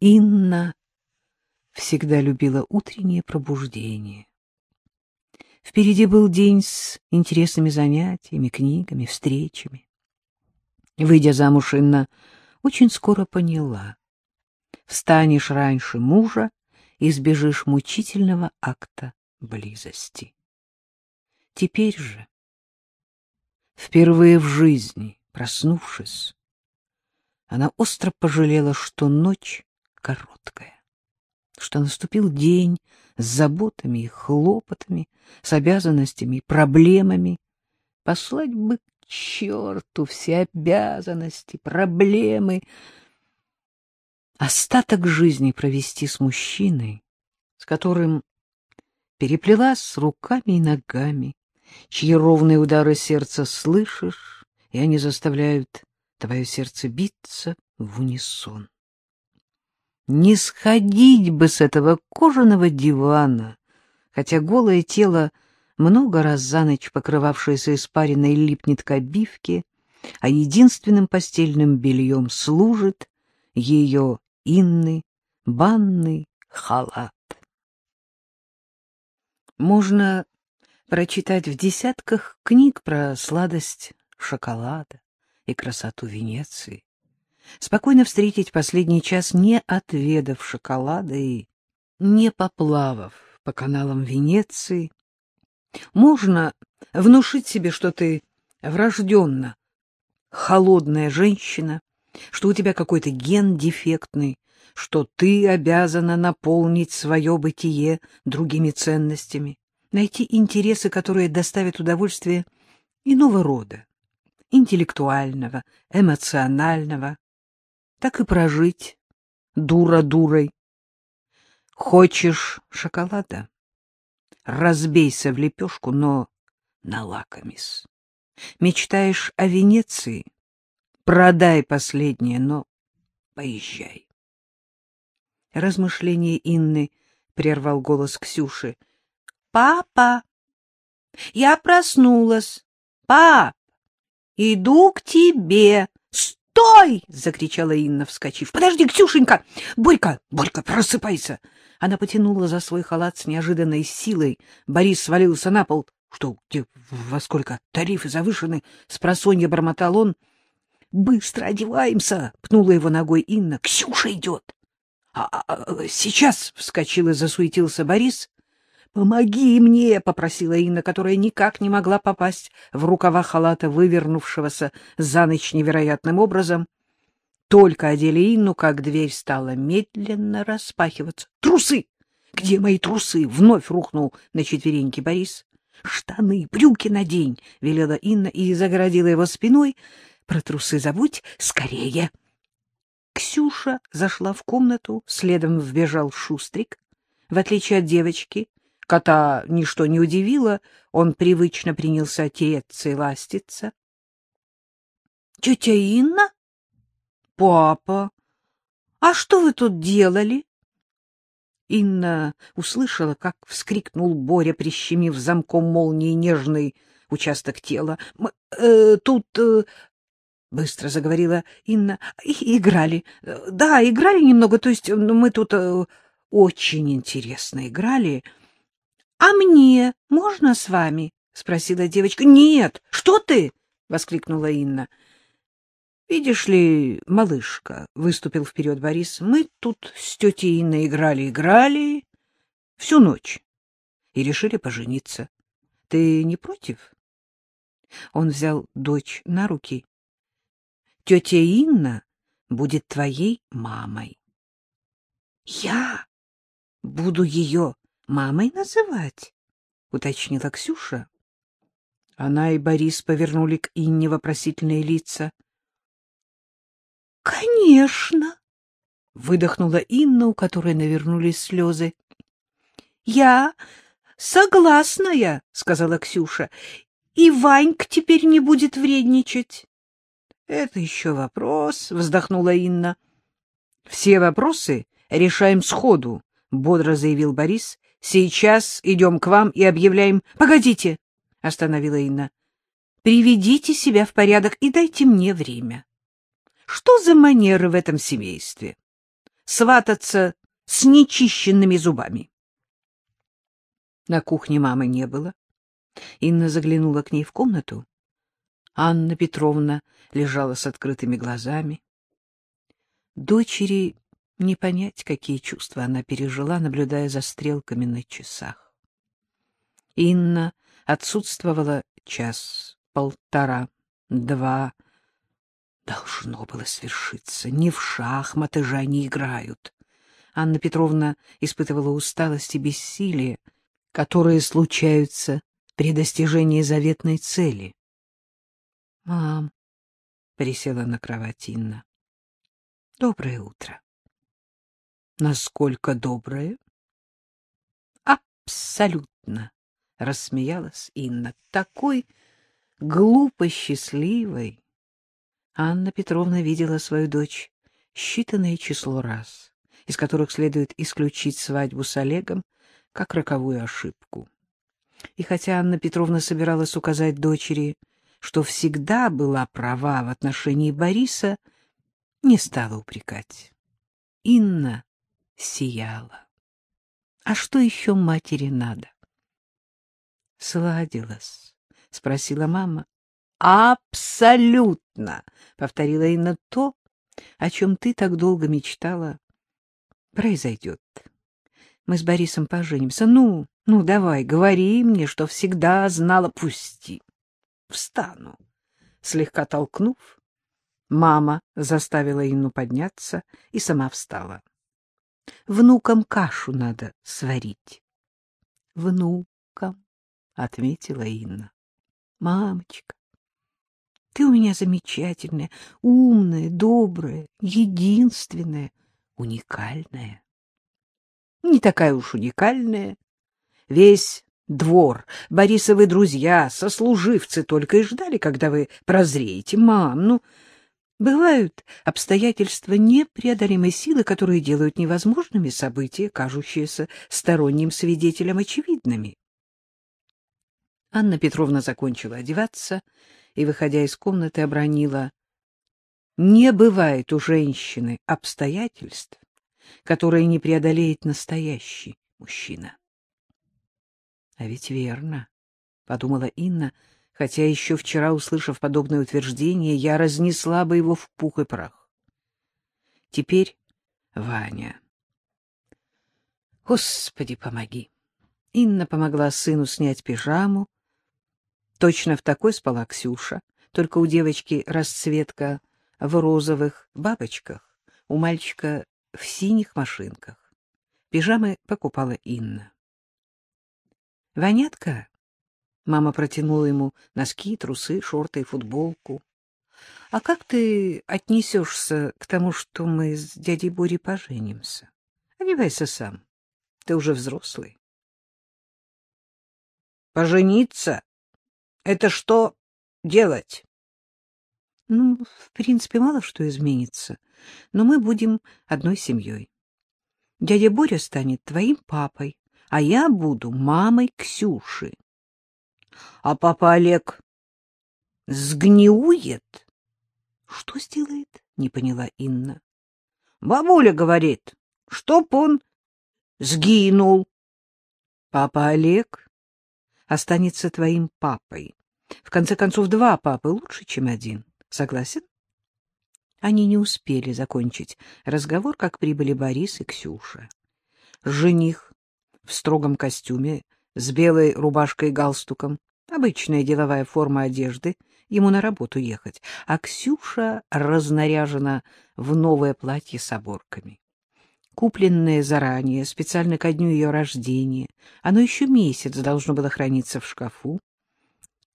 Инна всегда любила утреннее пробуждение. Впереди был день с интересными занятиями, книгами, встречами. Выйдя замуж, Инна очень скоро поняла. Встанешь раньше мужа, избежишь мучительного акта близости. Теперь же, впервые в жизни проснувшись, она остро пожалела, что ночь короткая, что наступил день с заботами и хлопотами, с обязанностями и проблемами. Послать бы к черту все обязанности, проблемы, остаток жизни провести с мужчиной, с которым переплелась руками и ногами, чьи ровные удары сердца слышишь, и они заставляют твое сердце биться в унисон. Не сходить бы с этого кожаного дивана, хотя голое тело, много раз за ночь покрывавшееся испариной, липнет к обивке, а единственным постельным бельем служит ее инный банный халат. Можно прочитать в десятках книг про сладость шоколада и красоту Венеции, спокойно встретить последний час, не отведав шоколада и не поплавав по каналам Венеции. Можно внушить себе, что ты врожденно холодная женщина, что у тебя какой-то ген дефектный, что ты обязана наполнить свое бытие другими ценностями, найти интересы, которые доставят удовольствие иного рода, интеллектуального, эмоционального, так и прожить дура дурой. Хочешь шоколада? Разбейся в лепешку, но налакомись. Мечтаешь о Венеции? Продай последнее, но поезжай. Размышление Инны прервал голос Ксюши. — Папа! Я проснулась. Пап! Иду к тебе. Стой! — закричала Инна, вскочив. — Подожди, Ксюшенька! Борька! Борька, просыпайся! Она потянула за свой халат с неожиданной силой. Борис свалился на пол. — Что, где, во сколько? Тарифы завышены? — спросонья бормотал он. — Быстро одеваемся! — пнула его ногой Инна. — Ксюша идет! А, а, а, сейчас! — вскочил и засуетился Борис. «Помоги мне!» — попросила Инна, которая никак не могла попасть в рукава халата, вывернувшегося за ночь невероятным образом. Только одели Инну, как дверь стала медленно распахиваться. «Трусы! Где мои трусы?» — вновь рухнул на четвереньки Борис. «Штаны, брюки надень!» — велела Инна и загородила его спиной. «Про трусы забудь скорее!» Ксюша зашла в комнату, следом вбежал Шустрик. В отличие от девочки, Кота ничто не удивило, он привычно принялся тереться и ластиться. — Тетя Инна? — Папа. А что вы тут делали? Инна услышала, как вскрикнул Боря, прищемив замком молнии нежный участок тела. — э, Тут... Э, — быстро заговорила Инна. — Играли. Да, играли немного, то есть мы тут э, очень интересно играли. —— А мне можно с вами? — спросила девочка. — Нет, что ты? — воскликнула Инна. — Видишь ли, малышка, — выступил вперед Борис, — мы тут с тетей Инной играли-играли всю ночь и решили пожениться. Ты не против? Он взял дочь на руки. — Тетя Инна будет твоей мамой. — Я буду ее мамой называть? — уточнила Ксюша. Она и Борис повернули к Инне вопросительные лица. — Конечно! — выдохнула Инна, у которой навернулись слезы. — Я согласная, — сказала Ксюша, — и Ванька теперь не будет вредничать. — Это еще вопрос, — вздохнула Инна. — Все вопросы решаем сходу, — бодро заявил Борис — Сейчас идем к вам и объявляем... — Погодите, — остановила Инна. — Приведите себя в порядок и дайте мне время. Что за манеры в этом семействе? свататься с нечищенными зубами. На кухне мамы не было. Инна заглянула к ней в комнату. Анна Петровна лежала с открытыми глазами. Дочери не понять, какие чувства она пережила, наблюдая за стрелками на часах. Инна отсутствовала час, полтора, два. Должно было свершиться. Не в шахматы же они играют. Анна Петровна испытывала усталость и бессилие, которые случаются при достижении заветной цели. — Мам, — присела на кровать Инна, — доброе утро. — Насколько доброе? — Абсолютно, — рассмеялась Инна, — такой глупо счастливой. Анна Петровна видела свою дочь считанное число раз, из которых следует исключить свадьбу с Олегом как роковую ошибку. И хотя Анна Петровна собиралась указать дочери, что всегда была права в отношении Бориса, не стала упрекать. Инна сияла. А что еще матери надо? — Сладилась, — спросила мама. — Абсолютно, — повторила Инна, — то, о чем ты так долго мечтала, произойдет. Мы с Борисом поженимся. Ну, ну, давай, говори мне, что всегда знала. Пусти. Встану. Слегка толкнув, мама заставила Инну подняться и сама встала. Внукам кашу надо сварить. Внукам, — отметила Инна. Мамочка, ты у меня замечательная, умная, добрая, единственная, уникальная не такая уж уникальная. Весь двор, Борисовы друзья, сослуживцы только и ждали, когда вы прозреете. Мам, ну, бывают обстоятельства непреодолимой силы, которые делают невозможными события, кажущиеся сторонним свидетелям очевидными. Анна Петровна закончила одеваться и, выходя из комнаты, обронила. Не бывает у женщины обстоятельств, которые не преодолеет настоящий мужчина. — А ведь верно, — подумала Инна, хотя еще вчера, услышав подобное утверждение, я разнесла бы его в пух и прах. Теперь Ваня. Господи, помоги! Инна помогла сыну снять пижаму. Точно в такой спала Ксюша, только у девочки расцветка в розовых бабочках, у мальчика в синих машинках. Пижамы покупала Инна. «Ванятка?» Мама протянула ему носки, трусы, шорты и футболку. «А как ты отнесешься к тому, что мы с дядей Борей поженимся? Одевайся сам. Ты уже взрослый». «Пожениться? Это что делать?» Ну, в принципе, мало что изменится, но мы будем одной семьей. Дядя Боря станет твоим папой, а я буду мамой Ксюши. А папа Олег сгниует? Что сделает? Не поняла Инна. Бабуля говорит, чтоб он сгинул. Папа Олег останется твоим папой. В конце концов, два папы лучше, чем один. Согласен? Они не успели закончить разговор, как прибыли Борис и Ксюша. Жених в строгом костюме, с белой рубашкой и галстуком, обычная деловая форма одежды, ему на работу ехать, а Ксюша разнаряжена в новое платье с оборками. Купленное заранее, специально ко дню ее рождения, оно еще месяц должно было храниться в шкафу.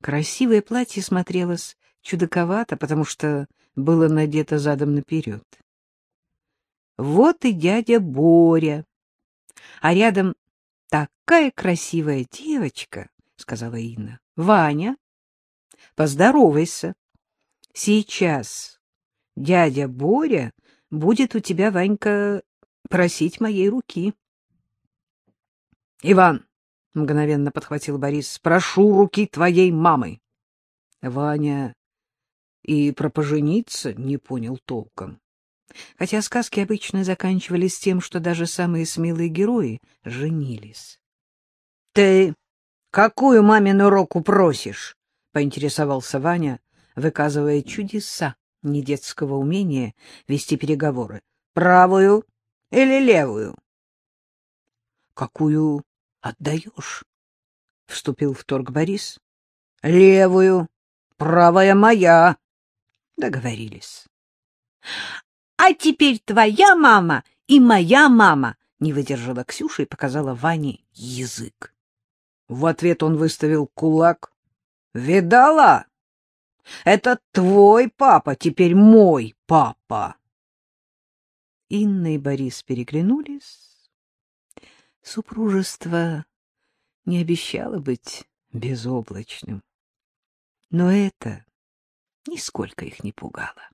Красивое платье смотрелось чудаковато, потому что было надето задом наперед. Вот и дядя Боря. А рядом такая красивая девочка, — сказала Инна. — Ваня, поздоровайся. Сейчас дядя Боря будет у тебя, Ванька, просить моей руки. — Иван, — мгновенно подхватил Борис, — прошу руки твоей мамы. Ваня и про пожениться не понял толком. хотя сказки обычно заканчивались тем, что даже самые смелые герои женились. — Ты какую мамину руку просишь? — поинтересовался Ваня, выказывая чудеса недетского умения вести переговоры. — Правую или левую? — Какую отдаешь? — вступил в торг Борис. — Левую. Правая моя. Договорились. — А теперь твоя мама и моя мама, — не выдержала Ксюша и показала Ване язык. В ответ он выставил кулак. — Видала? Это твой папа, теперь мой папа. Инна и Борис переглянулись. Супружество не обещало быть безоблачным. Но это нисколько их не пугало.